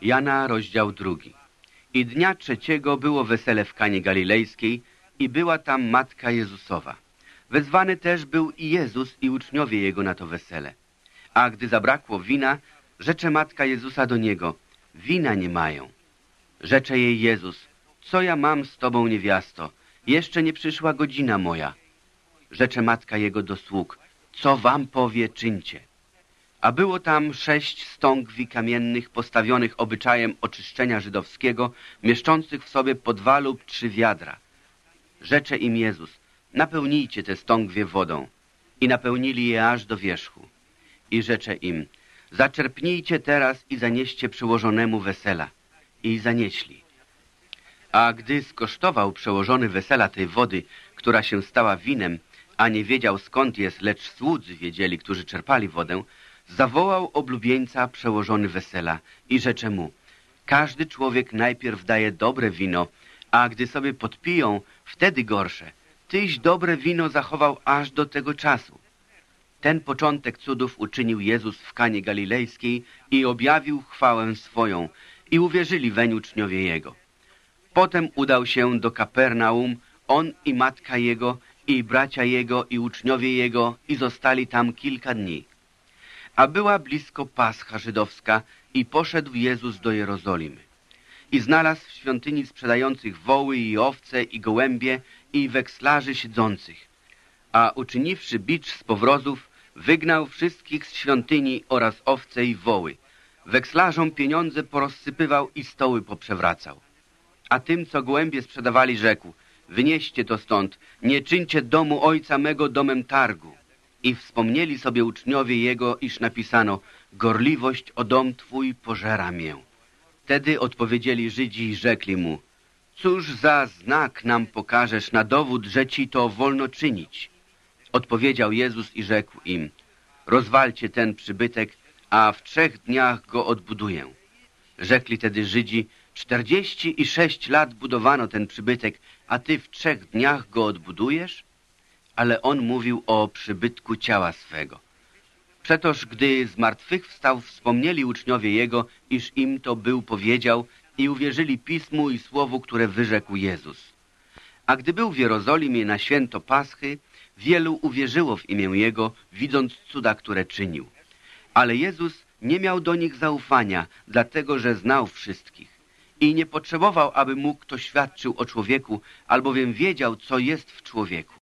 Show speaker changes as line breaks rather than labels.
Jana, rozdział drugi. I dnia trzeciego było wesele w Kanie Galilejskiej i była tam Matka Jezusowa. Wezwany też był i Jezus i uczniowie Jego na to wesele. A gdy zabrakło wina, rzecze Matka Jezusa do Niego, wina nie mają. Rzecze jej Jezus, co ja mam z Tobą, niewiasto? Jeszcze nie przyszła godzina moja. Rzecze Matka Jego do sług, co Wam powie, czyńcie. A było tam sześć stągwi kamiennych postawionych obyczajem oczyszczenia żydowskiego, mieszczących w sobie po dwa lub trzy wiadra. Rzecze im Jezus, napełnijcie te stągwie wodą. I napełnili je aż do wierzchu. I rzecze im, zaczerpnijcie teraz i zanieście przełożonemu wesela. I zanieśli. A gdy skosztował przełożony wesela tej wody, która się stała winem, a nie wiedział skąd jest, lecz słudzy wiedzieli, którzy czerpali wodę, zawołał oblubieńca przełożony wesela i rzecze mu, każdy człowiek najpierw daje dobre wino, a gdy sobie podpiją, wtedy gorsze. Tyś dobre wino zachował aż do tego czasu. Ten początek cudów uczynił Jezus w Kanie Galilejskiej i objawił chwałę swoją i uwierzyli weń uczniowie Jego. Potem udał się do Kapernaum, on i matka Jego, i bracia Jego, i uczniowie Jego, i zostali tam kilka dni. A była blisko Pascha żydowska i poszedł Jezus do Jerozolimy. I znalazł w świątyni sprzedających woły i owce i gołębie i wekslarzy siedzących. A uczyniwszy bicz z powrozów, wygnał wszystkich z świątyni oraz owce i woły. Wekslarzom pieniądze porozsypywał i stoły poprzewracał. A tym, co gołębie sprzedawali, rzekł, wynieście to stąd, nie czyńcie domu ojca mego domem targu. I wspomnieli sobie uczniowie jego, iż napisano, gorliwość o dom twój pożera mię. Wtedy odpowiedzieli Żydzi i rzekli mu, cóż za znak nam pokażesz na dowód, że ci to wolno czynić? Odpowiedział Jezus i rzekł im, rozwalcie ten przybytek, a w trzech dniach go odbuduję. Rzekli tedy Żydzi, czterdzieści i sześć lat budowano ten przybytek, a ty w trzech dniach go odbudujesz? Ale on mówił o przybytku ciała swego. Przetoż gdy z martwych wstał, wspomnieli uczniowie jego, iż im to był powiedział i uwierzyli Pismu i Słowu, które wyrzekł Jezus. A gdy był w Jerozolimie na święto Paschy, wielu uwierzyło w imię Jego, widząc cuda, które czynił. Ale Jezus nie miał do nich zaufania, dlatego że znał wszystkich. I nie potrzebował, aby mu kto świadczył o człowieku, albowiem wiedział, co jest w człowieku.